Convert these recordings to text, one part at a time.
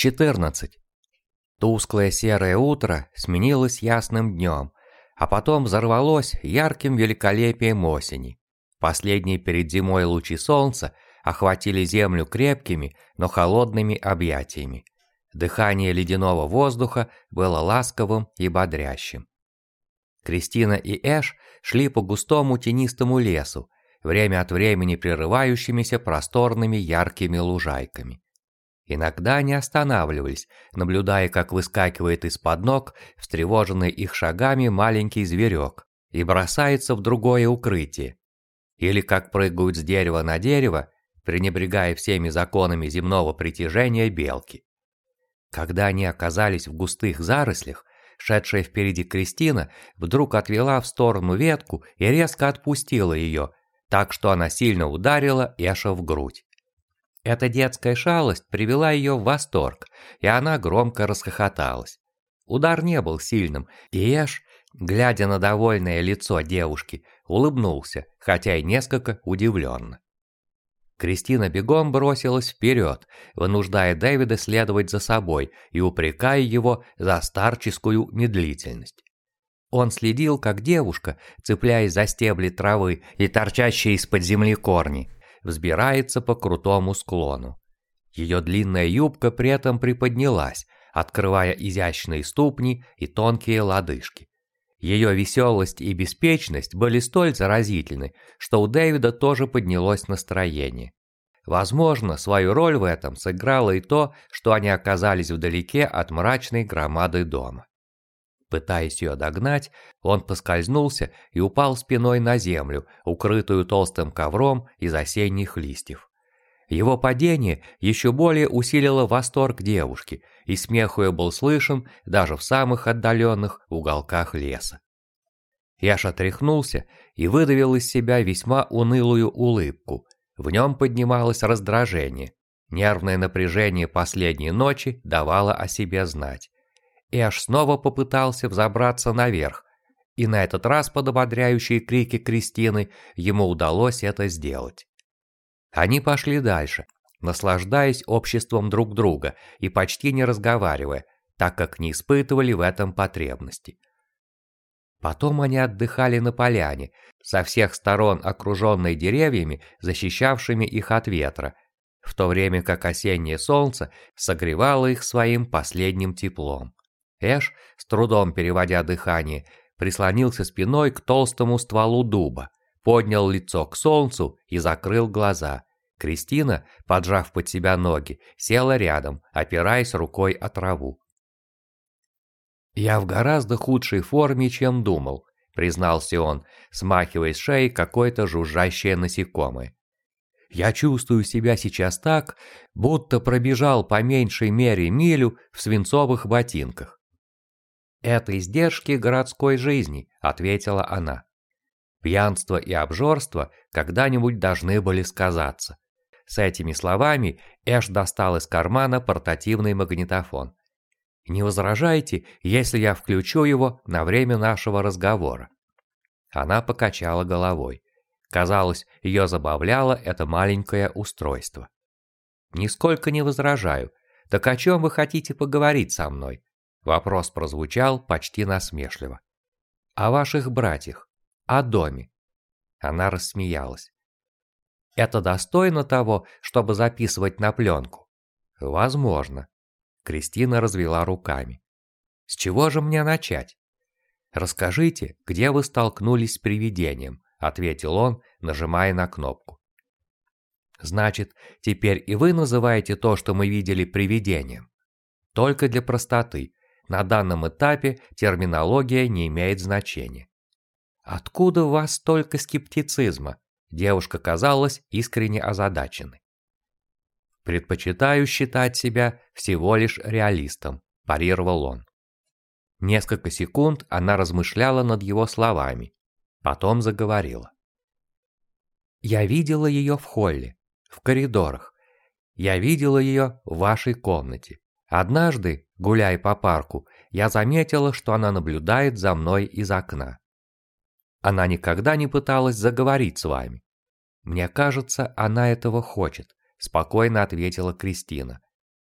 14. Тусклое серое утро сменилось ясным днем, а потом взорвалось ярким великолепием осени. Последние перед зимой лучи солнца охватили землю крепкими, но холодными объятиями. Дыхание ледяного воздуха было ласковым и бодрящим. Кристина и Эш шли по густому тенистому лесу, время от времени прерывающимися просторными яркими лужайками. Иногда они останавливались, наблюдая, как выскакивает из-под ног, встревоженный их шагами маленький зверек, и бросается в другое укрытие. Или как прыгают с дерева на дерево, пренебрегая всеми законами земного притяжения белки. Когда они оказались в густых зарослях, шедшая впереди Кристина вдруг отвела в сторону ветку и резко отпустила ее, так что она сильно ударила Эша в грудь. Эта детская шалость привела ее в восторг, и она громко расхохоталась. Удар не был сильным, и Эш, глядя на довольное лицо девушки, улыбнулся, хотя и несколько удивленно. Кристина бегом бросилась вперед, вынуждая Дэвида следовать за собой и упрекая его за старческую медлительность. Он следил, как девушка, цепляясь за стебли травы и торчащие из-под земли корни, взбирается по крутому склону. Ее длинная юбка при этом приподнялась, открывая изящные ступни и тонкие лодыжки. Ее веселость и беспечность были столь заразительны, что у Дэвида тоже поднялось настроение. Возможно, свою роль в этом сыграло и то, что они оказались вдалеке от мрачной громады дома. Пытаясь ее догнать, он поскользнулся и упал спиной на землю, укрытую толстым ковром из осенних листьев. Его падение еще более усилило восторг девушки, и смех ее был слышен даже в самых отдаленных уголках леса. Яш отряхнулся и выдавил из себя весьма унылую улыбку. В нем поднималось раздражение. Нервное напряжение последней ночи давало о себе знать. Эш снова попытался взобраться наверх, и на этот раз под ободряющие крики Кристины ему удалось это сделать. Они пошли дальше, наслаждаясь обществом друг друга и почти не разговаривая, так как не испытывали в этом потребности. Потом они отдыхали на поляне, со всех сторон окруженной деревьями, защищавшими их от ветра, в то время как осеннее солнце согревало их своим последним теплом. Эш, с трудом переводя дыхание, прислонился спиной к толстому стволу дуба, поднял лицо к солнцу и закрыл глаза. Кристина, поджав под себя ноги, села рядом, опираясь рукой о траву. «Я в гораздо худшей форме, чем думал», — признался он, смахивая с шеи какое-то жужжащее насекомое. «Я чувствую себя сейчас так, будто пробежал по меньшей мере милю в свинцовых ботинках. «Это издержки городской жизни», — ответила она. Пьянство и обжорство когда-нибудь должны были сказаться. С этими словами Эш достал из кармана портативный магнитофон. «Не возражайте, если я включу его на время нашего разговора». Она покачала головой. Казалось, ее забавляло это маленькое устройство. «Нисколько не возражаю. Так о чем вы хотите поговорить со мной?» Вопрос прозвучал почти насмешливо. «О ваших братьях. О доме». Она рассмеялась. «Это достойно того, чтобы записывать на пленку?» «Возможно». Кристина развела руками. «С чего же мне начать?» «Расскажите, где вы столкнулись с привидением», ответил он, нажимая на кнопку. «Значит, теперь и вы называете то, что мы видели привидением?» «Только для простоты, на данном этапе терминология не имеет значения. Откуда у вас столько скептицизма? Девушка казалась искренне озадаченной. Предпочитаю считать себя всего лишь реалистом, парировал он. Несколько секунд она размышляла над его словами, потом заговорила. Я видела ее в холле, в коридорах. Я видела ее в вашей комнате. Однажды, гуляя по парку, я заметила, что она наблюдает за мной из окна. Она никогда не пыталась заговорить с вами. Мне кажется, она этого хочет, спокойно ответила Кристина.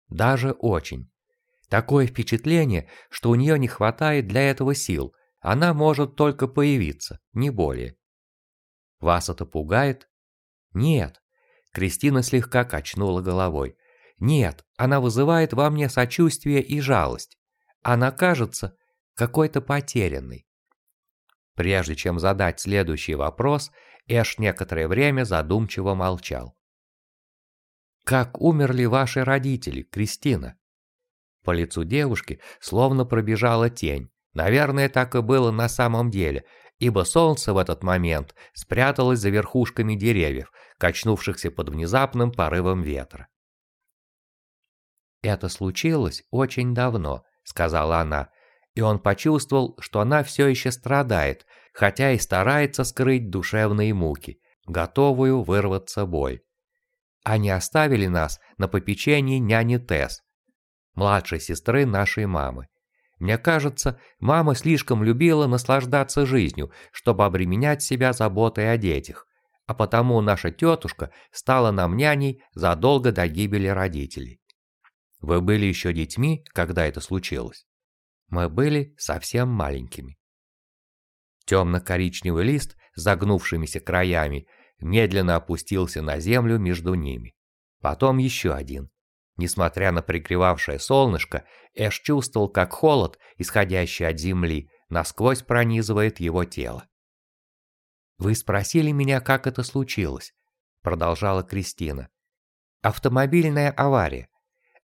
Даже очень. Такое впечатление, что у нее не хватает для этого сил. Она может только появиться, не более. Вас это пугает? Нет. Кристина слегка качнула головой. Нет, она вызывает во мне сочувствие и жалость. Она кажется какой-то потерянной. Прежде чем задать следующий вопрос, Эш некоторое время задумчиво молчал. «Как умерли ваши родители, Кристина?» По лицу девушки словно пробежала тень. Наверное, так и было на самом деле, ибо солнце в этот момент спряталось за верхушками деревьев, качнувшихся под внезапным порывом ветра. «Это случилось очень давно», — сказала она, и он почувствовал, что она все еще страдает, хотя и старается скрыть душевные муки, готовую вырваться боль. Они оставили нас на попечении няни Тесс, младшей сестры нашей мамы. Мне кажется, мама слишком любила наслаждаться жизнью, чтобы обременять себя заботой о детях, а потому наша тетушка стала нам няней задолго до гибели родителей. Вы были еще детьми, когда это случилось? Мы были совсем маленькими. Темно-коричневый лист загнувшимися краями медленно опустился на землю между ними. Потом еще один. Несмотря на пригревавшее солнышко, Эш чувствовал, как холод, исходящий от земли, насквозь пронизывает его тело. «Вы спросили меня, как это случилось», — продолжала Кристина. «Автомобильная авария.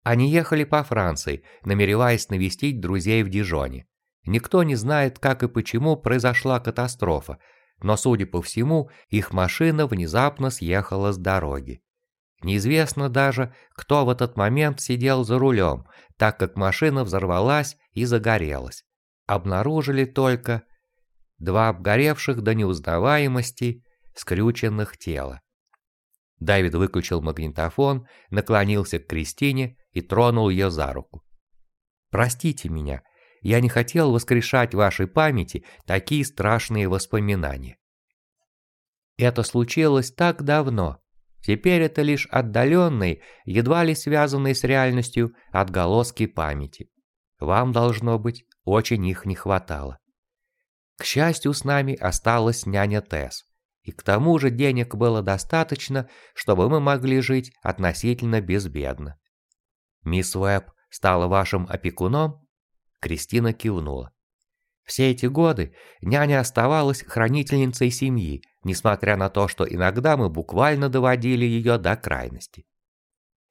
Они ехали по Франции, намереваясь навестить друзей в Дижоне. Никто не знает, как и почему произошла катастрофа, но, судя по всему, их машина внезапно съехала с дороги. Неизвестно даже, кто в этот момент сидел за рулем, так как машина взорвалась и загорелась. Обнаружили только два обгоревших до неузнаваемости скрюченных тела. Давид выключил магнитофон, наклонился к Кристине и тронул ее за руку. «Простите меня, я не хотел воскрешать в вашей памяти такие страшные воспоминания. Это случилось так давно. Теперь это лишь отдаленные, едва ли связанные с реальностью отголоски памяти. Вам, должно быть, очень их не хватало. К счастью, с нами осталась няня Тесс. И к тому же денег было достаточно, чтобы мы могли жить относительно безбедно. Мисс Уэбб стала вашим опекуном? Кристина кивнула. Все эти годы няня оставалась хранительницей семьи, несмотря на то, что иногда мы буквально доводили ее до крайности.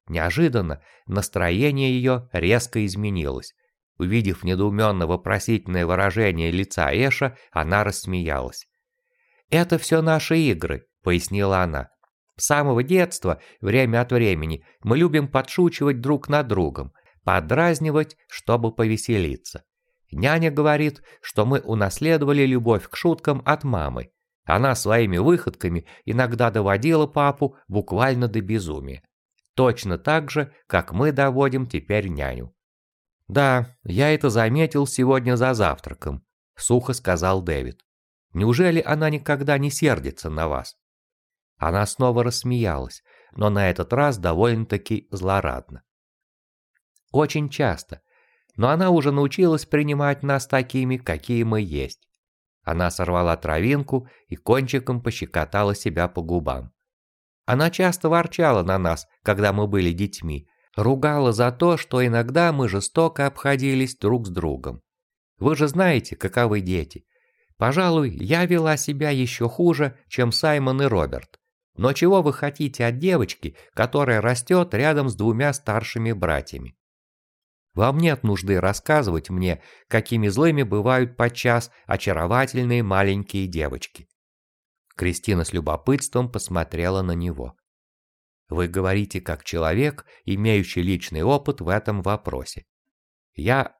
Неожиданно настроение ее резко изменилось. Увидев недоуменно вопросительное выражение лица Эша, она рассмеялась. «Это все наши игры», — пояснила она. «С самого детства, время от времени, мы любим подшучивать друг над другом, подразнивать, чтобы повеселиться. Няня говорит, что мы унаследовали любовь к шуткам от мамы. Она своими выходками иногда доводила папу буквально до безумия. Точно так же, как мы доводим теперь няню. «Да, я это заметил сегодня за завтраком», — сухо сказал Дэвид. «Неужели она никогда не сердится на вас?» Она снова рассмеялась, но на этот раз довольно-таки злорадно. Очень часто. Но она уже научилась принимать нас такими, какие мы есть. Она сорвала травинку и кончиком пощекотала себя по губам. Она часто ворчала на нас, когда мы были детьми, ругала за то, что иногда мы жестоко обходились друг с другом. Вы же знаете, каковы дети. Пожалуй, я вела себя еще хуже, чем Саймон и Роберт. Но чего вы хотите от девочки, которая растет рядом с двумя старшими братьями? Вам нет нужды рассказывать мне, какими злыми бывают подчас очаровательные маленькие девочки. Кристина с любопытством посмотрела на него. Вы говорите как человек, имеющий личный опыт в этом вопросе. Я...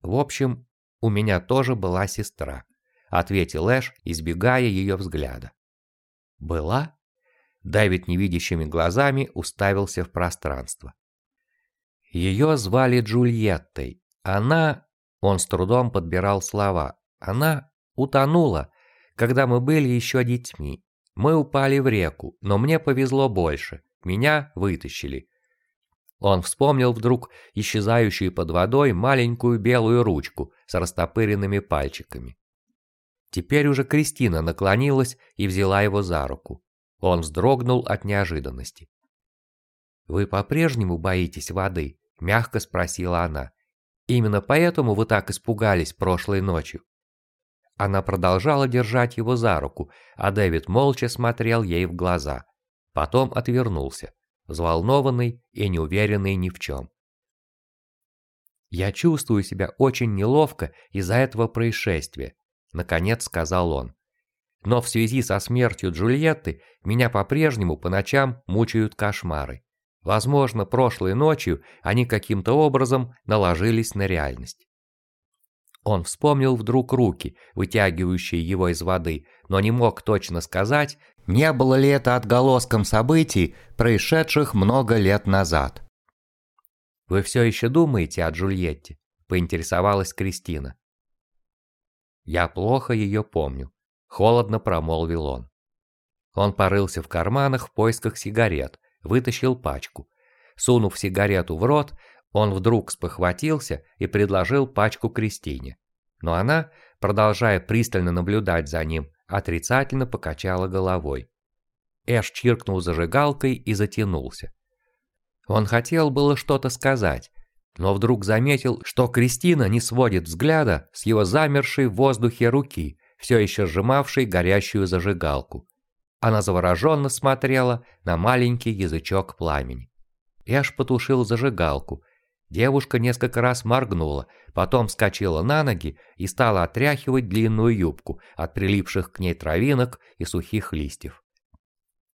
В общем, у меня тоже была сестра, ответил Эш, избегая ее взгляда. Была? Дэвид невидящими глазами уставился в пространство. Ее звали Джульеттой. Она... Он с трудом подбирал слова. Она утонула, когда мы были еще детьми. Мы упали в реку, но мне повезло больше. Меня вытащили. Он вспомнил вдруг исчезающую под водой маленькую белую ручку с растопыренными пальчиками. Теперь уже Кристина наклонилась и взяла его за руку. Он вздрогнул от неожиданности. «Вы по-прежнему боитесь воды?» – мягко спросила она. «Именно поэтому вы так испугались прошлой ночью?» Она продолжала держать его за руку, а Дэвид молча смотрел ей в глаза. Потом отвернулся, взволнованный и неуверенный ни в чем. «Я чувствую себя очень неловко из-за этого происшествия», — наконец сказал он. «Но в связи со смертью Джульетты меня по-прежнему по ночам мучают кошмары. Возможно, прошлой ночью они каким-то образом наложились на реальность. Он вспомнил вдруг руки, вытягивающие его из воды, но не мог точно сказать, не было ли это отголоском событий, происшедших много лет назад. «Вы все еще думаете о Джульетте?» – поинтересовалась Кристина. «Я плохо ее помню», – холодно промолвил он. Он порылся в карманах в поисках сигарет, вытащил пачку. Сунув сигарету в рот, он вдруг спохватился и предложил пачку Кристине. Но она, продолжая пристально наблюдать за ним, отрицательно покачала головой. Эш чиркнул зажигалкой и затянулся. Он хотел было что-то сказать, но вдруг заметил, что Кристина не сводит взгляда с его замершей в воздухе руки, все еще сжимавшей горящую зажигалку. Она завороженно смотрела на маленький язычок пламени. Эш потушил зажигалку, Девушка несколько раз моргнула, потом вскочила на ноги и стала отряхивать длинную юбку от прилипших к ней травинок и сухих листьев.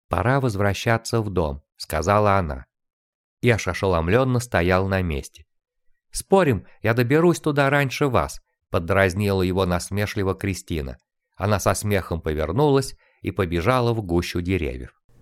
«Пора возвращаться в дом», — сказала она. Яш ошеломленно стоял на месте. «Спорим, я доберусь туда раньше вас», — поддразнила его насмешливо Кристина. Она со смехом повернулась и побежала в гущу деревьев.